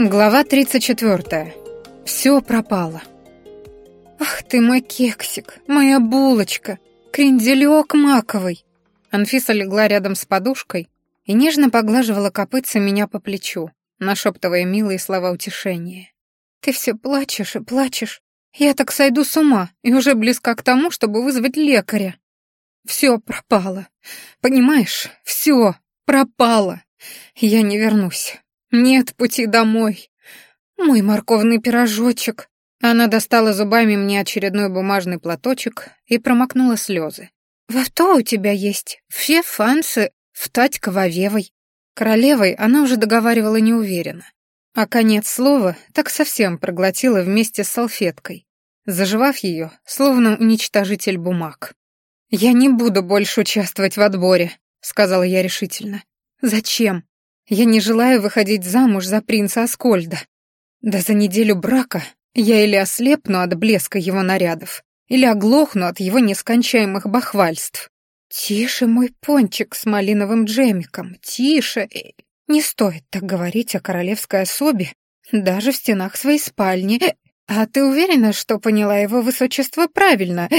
Глава 34. Все пропало. «Ах ты мой кексик, моя булочка, кренделек маковый!» Анфиса легла рядом с подушкой и нежно поглаживала копытца меня по плечу, нашептывая милые слова утешения. «Ты все плачешь и плачешь. Я так сойду с ума и уже близка к тому, чтобы вызвать лекаря. Все пропало. Понимаешь, все пропало. Я не вернусь. Нет пути домой. Мой морковный пирожочек. Она достала зубами мне очередной бумажный платочек и промокнула слезы. «Во у тебя есть? Все фансы в тать кововевой». Королевой она уже договаривала неуверенно. А конец слова так совсем проглотила вместе с салфеткой, заживав ее, словно уничтожитель бумаг. «Я не буду больше участвовать в отборе», — сказала я решительно. «Зачем? Я не желаю выходить замуж за принца Аскольда. Да за неделю брака я или ослепну от блеска его нарядов, или оглохну от его нескончаемых бахвальств. Тише, мой пончик с малиновым джемиком, тише. Не стоит так говорить о королевской особе, даже в стенах своей спальни. А ты уверена, что поняла его высочество правильно?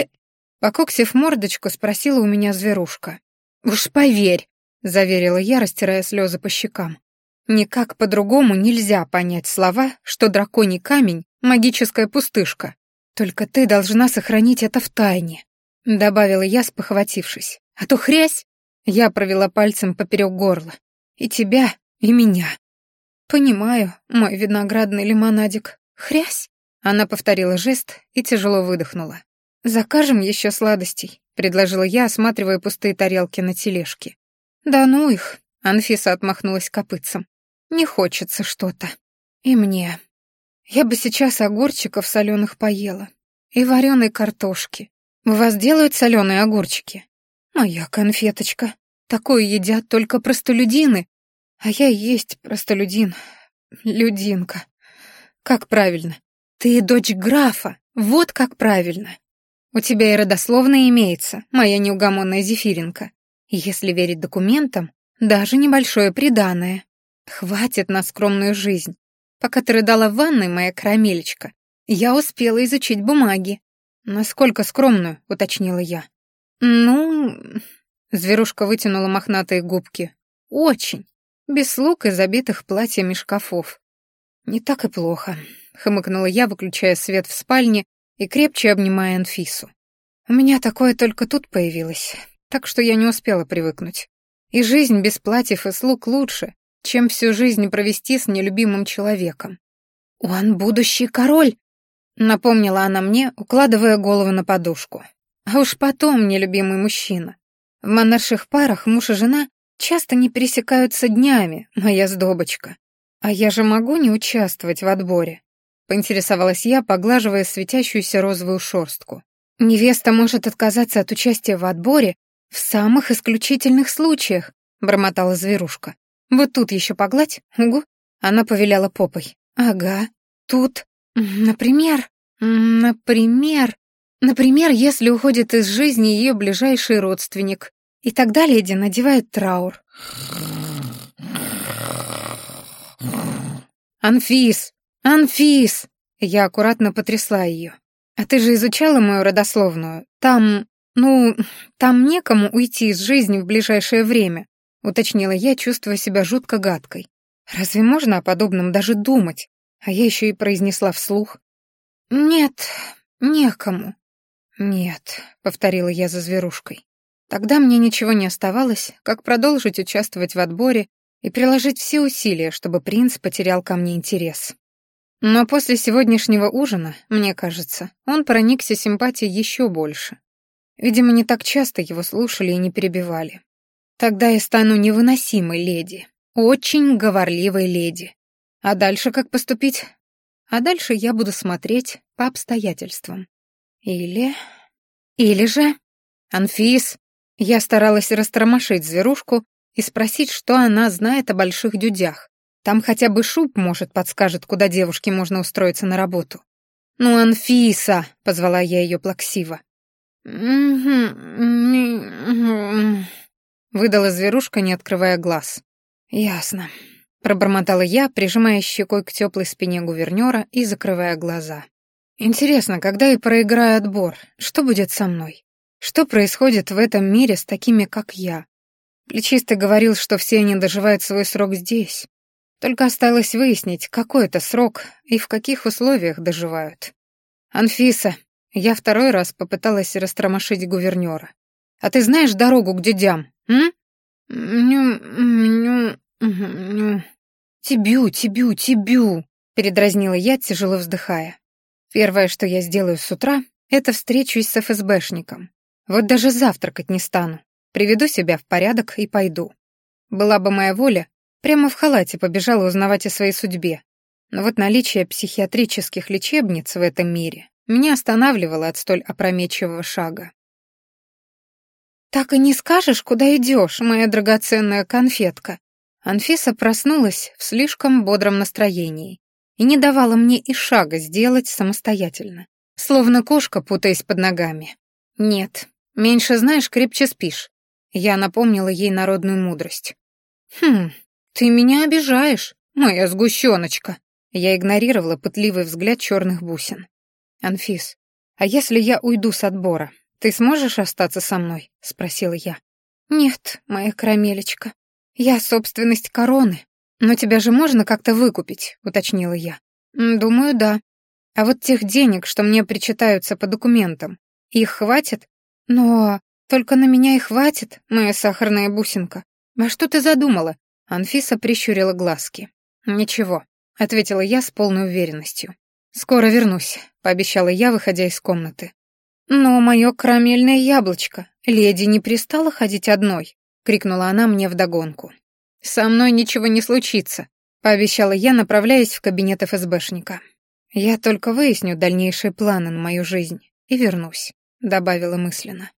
Пококсив мордочку, спросила у меня зверушка. «Уж поверь, — заверила я, растирая слезы по щекам. «Никак по-другому нельзя понять слова, что драконий камень — магическая пустышка. Только ты должна сохранить это в тайне», — добавила я, спохватившись. «А то хрясь!» — я провела пальцем поперек горла. «И тебя, и меня». «Понимаю, мой виноградный лимонадик. Хрясь!» Она повторила жест и тяжело выдохнула. «Закажем еще сладостей», — предложила я, осматривая пустые тарелки на тележке. «Да ну их», — Анфиса отмахнулась копытцем. «Не хочется что-то. И мне. Я бы сейчас огурчиков соленых поела. И вареной картошки. У вас делают соленые огурчики? Моя конфеточка. Такое едят только простолюдины. А я и есть простолюдин. Людинка. Как правильно? Ты дочь графа. Вот как правильно. У тебя и родословная имеется, моя неугомонная зефиринка. Если верить документам, даже небольшое приданое. Хватит на скромную жизнь. Пока ты рыдала в ванной, моя карамелечка, я успела изучить бумаги. Насколько скромную, уточнила я. Ну, зверушка вытянула мохнатые губки. Очень. Без слуг и забитых платьями шкафов. Не так и плохо, хмыкнула я, выключая свет в спальне и крепче обнимая Анфису. У меня такое только тут появилось так что я не успела привыкнуть. И жизнь без платьев и слуг лучше, чем всю жизнь провести с нелюбимым человеком. «Он будущий король», — напомнила она мне, укладывая голову на подушку. А уж потом нелюбимый мужчина. В монарших парах муж и жена часто не пересекаются днями, моя сдобочка. А я же могу не участвовать в отборе, поинтересовалась я, поглаживая светящуюся розовую шорстку. Невеста может отказаться от участия в отборе «В самых исключительных случаях», — бормотала зверушка. «Вот тут еще погладь, угу». Она повеляла попой. «Ага, тут, например, например, например, если уходит из жизни ее ближайший родственник, и тогда леди надевает траур». «Анфис! Анфис!» Я аккуратно потрясла ее. «А ты же изучала мою родословную? Там «Ну, там некому уйти из жизни в ближайшее время», — уточнила я, чувствуя себя жутко гадкой. «Разве можно о подобном даже думать?» А я еще и произнесла вслух. «Нет, некому». «Нет», — повторила я за зверушкой. Тогда мне ничего не оставалось, как продолжить участвовать в отборе и приложить все усилия, чтобы принц потерял ко мне интерес. Но после сегодняшнего ужина, мне кажется, он проникся симпатией еще больше. Видимо, не так часто его слушали и не перебивали. Тогда я стану невыносимой леди, очень говорливой леди. А дальше как поступить? А дальше я буду смотреть по обстоятельствам. Или... Или же... Анфис. Я старалась растормошить зверушку и спросить, что она знает о больших дюдях. Там хотя бы шуб, может, подскажет, куда девушке можно устроиться на работу. «Ну, Анфиса!» — позвала я ее плаксиво. Выдала зверушка, не открывая глаз. Ясно. пробормотала я, прижимая щекой к теплой спине гувернера и закрывая глаза. Интересно, когда я проиграю отбор, что будет со мной? Что происходит в этом мире с такими, как я? Плечистый говорил, что все они доживают свой срок здесь. Только осталось выяснить, какой это срок и в каких условиях доживают. «Анфиса», я второй раз попыталась растормошить гувернера. «А ты знаешь дорогу к дядям, м?» «Ню, ню, ню...» «Тебю, тебю, тебю», — передразнила я, тяжело вздыхая. «Первое, что я сделаю с утра, это встречусь с ФСБшником. Вот даже завтракать не стану. Приведу себя в порядок и пойду. Была бы моя воля, прямо в халате побежала узнавать о своей судьбе. Но вот наличие психиатрических лечебниц в этом мире меня останавливало от столь опрометчивого шага. «Так и не скажешь, куда идешь, моя драгоценная конфетка?» Анфиса проснулась в слишком бодром настроении и не давала мне и шага сделать самостоятельно, словно кошка, путаясь под ногами. «Нет, меньше знаешь, крепче спишь». Я напомнила ей народную мудрость. «Хм, ты меня обижаешь, моя сгущеночка». Я игнорировала пытливый взгляд черных бусин. «Анфис, а если я уйду с отбора, ты сможешь остаться со мной?» — спросила я. «Нет, моя карамелечка, я собственность короны, но тебя же можно как-то выкупить», — уточнила я. «Думаю, да. А вот тех денег, что мне причитаются по документам, их хватит? Но только на меня и хватит, моя сахарная бусинка. А что ты задумала?» Анфиса прищурила глазки. «Ничего», — ответила я с полной уверенностью. «Скоро вернусь», — пообещала я, выходя из комнаты. «Но мое карамельное яблочко, леди не пристала ходить одной», — крикнула она мне вдогонку. «Со мной ничего не случится», — пообещала я, направляясь в кабинет ФСБшника. «Я только выясню дальнейшие планы на мою жизнь и вернусь», — добавила мысленно.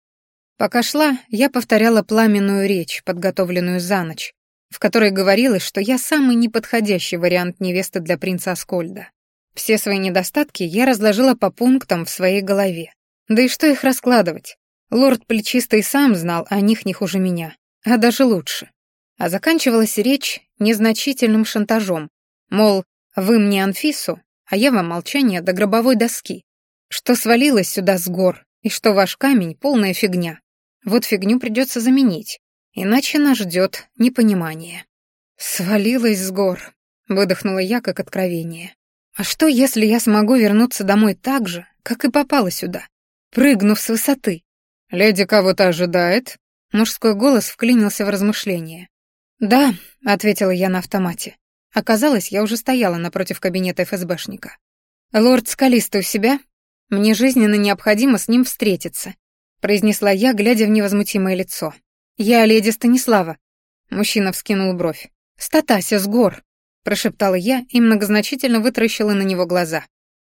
Пока шла, я повторяла пламенную речь, подготовленную за ночь, в которой говорилось, что я самый неподходящий вариант невесты для принца Аскольда. Все свои недостатки я разложила по пунктам в своей голове. Да и что их раскладывать? Лорд Плечистый сам знал о них не хуже меня, а даже лучше. А заканчивалась речь незначительным шантажом, мол, вы мне Анфису, а я вам молчание до гробовой доски, что свалилось сюда с гор, и что ваш камень — полная фигня. Вот фигню придется заменить, иначе нас ждет непонимание. «Свалилась с гор», — выдохнула я как откровение. «А что, если я смогу вернуться домой так же, как и попала сюда, прыгнув с высоты?» «Леди кого-то ожидает?» Мужской голос вклинился в размышление. «Да», — ответила я на автомате. Оказалось, я уже стояла напротив кабинета ФСБшника. «Лорд Скалистый у себя? Мне жизненно необходимо с ним встретиться произнесла я, глядя в невозмутимое лицо. «Я леди Станислава». Мужчина вскинул бровь. «Статася с гор», — прошептала я и многозначительно вытаращила на него глаза.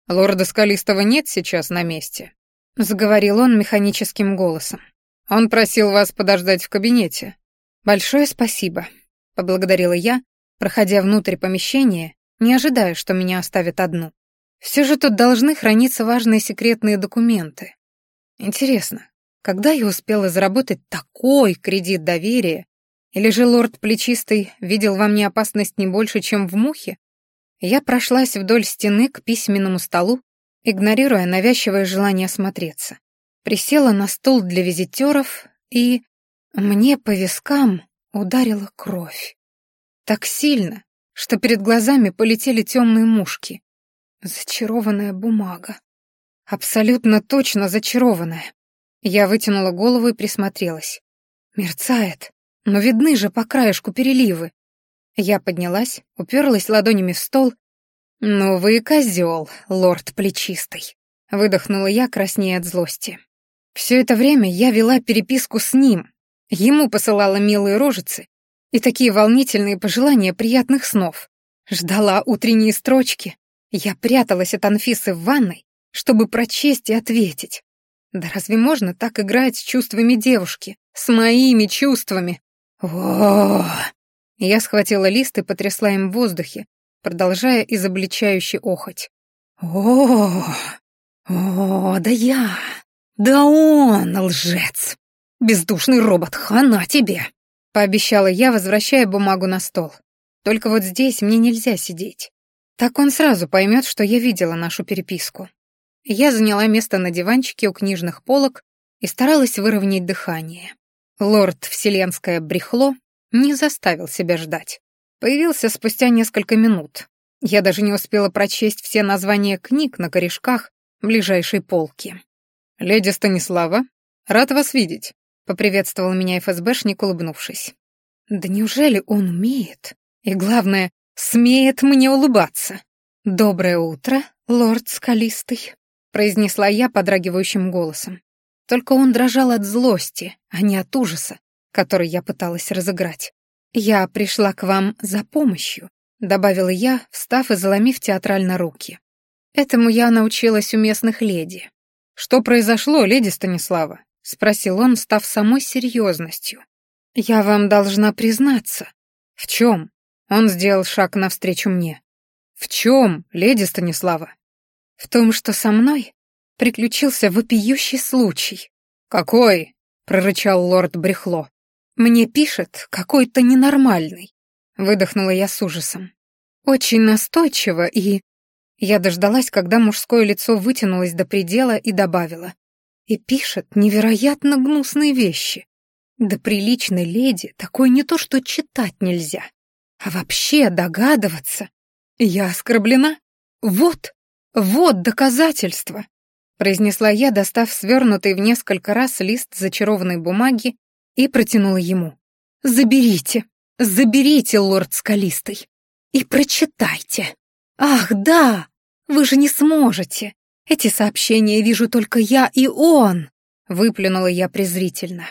«Лорда Скалистого нет сейчас на месте», — заговорил он механическим голосом. «Он просил вас подождать в кабинете». «Большое спасибо», — поблагодарила я, проходя внутрь помещения, не ожидая, что меня оставят одну. Все же тут должны храниться важные секретные документы. Интересно, когда я успела заработать такой кредит доверия? Или же лорд Плечистый видел во мне опасность не больше, чем в мухе? Я прошлась вдоль стены к письменному столу, игнорируя навязчивое желание осмотреться. Присела на стол для визитеров, и мне по вискам ударила кровь. Так сильно, что перед глазами полетели темные мушки. Зачарованная бумага. Абсолютно точно зачарованная. Я вытянула голову и присмотрелась. Мерцает, но видны же по краешку переливы. Я поднялась, уперлась ладонями в стол. «Ну вы козел, лорд плечистый», — выдохнула я, краснея от злости. Все это время я вела переписку с ним. Ему посылала милые рожицы и такие волнительные пожелания приятных снов. Ждала утренние строчки. Я пряталась от Анфисы в ванной, чтобы прочесть и ответить. Да разве можно так играть с чувствами девушки? С моими чувствами? О Я схватила лист и потрясла им в воздухе, продолжая изобличающе охоть. о О, да я! Да он, лжец! Бездушный робот, хана тебе!» — пообещала я, возвращая бумагу на стол. Только вот здесь мне нельзя сидеть. Так он сразу поймет, что я видела нашу переписку. Я заняла место на диванчике у книжных полок и старалась выровнять дыхание. Лорд Вселенское брехло не заставил себя ждать. Появился спустя несколько минут. Я даже не успела прочесть все названия книг на корешках ближайшей полки. «Леди Станислава, рад вас видеть», — поприветствовал меня ФСБшник, улыбнувшись. «Да неужели он умеет? И главное, смеет мне улыбаться?» «Доброе утро, лорд Скалистый», — произнесла я подрагивающим голосом. Только он дрожал от злости, а не от ужаса, который я пыталась разыграть. «Я пришла к вам за помощью», — добавила я, встав и заломив театрально руки. Этому я научилась у местных леди. «Что произошло, леди Станислава?» — спросил он, став самой серьезностью. «Я вам должна признаться». «В чем?» — он сделал шаг навстречу мне. «В чем, леди Станислава?» в том, что со мной приключился вопиющий случай. «Какой?» — прорычал лорд Брехло. «Мне пишет какой-то ненормальный», — выдохнула я с ужасом. «Очень настойчиво и...» Я дождалась, когда мужское лицо вытянулось до предела и добавила. «И пишет невероятно гнусные вещи. Да приличной леди такое не то что читать нельзя, а вообще догадываться. Я оскорблена? Вот!» «Вот доказательство!» — произнесла я, достав свернутый в несколько раз лист зачарованной бумаги и протянула ему. «Заберите, заберите, лорд Скалистый, и прочитайте. Ах, да, вы же не сможете. Эти сообщения вижу только я и он!» — выплюнула я презрительно.